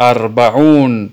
أربعون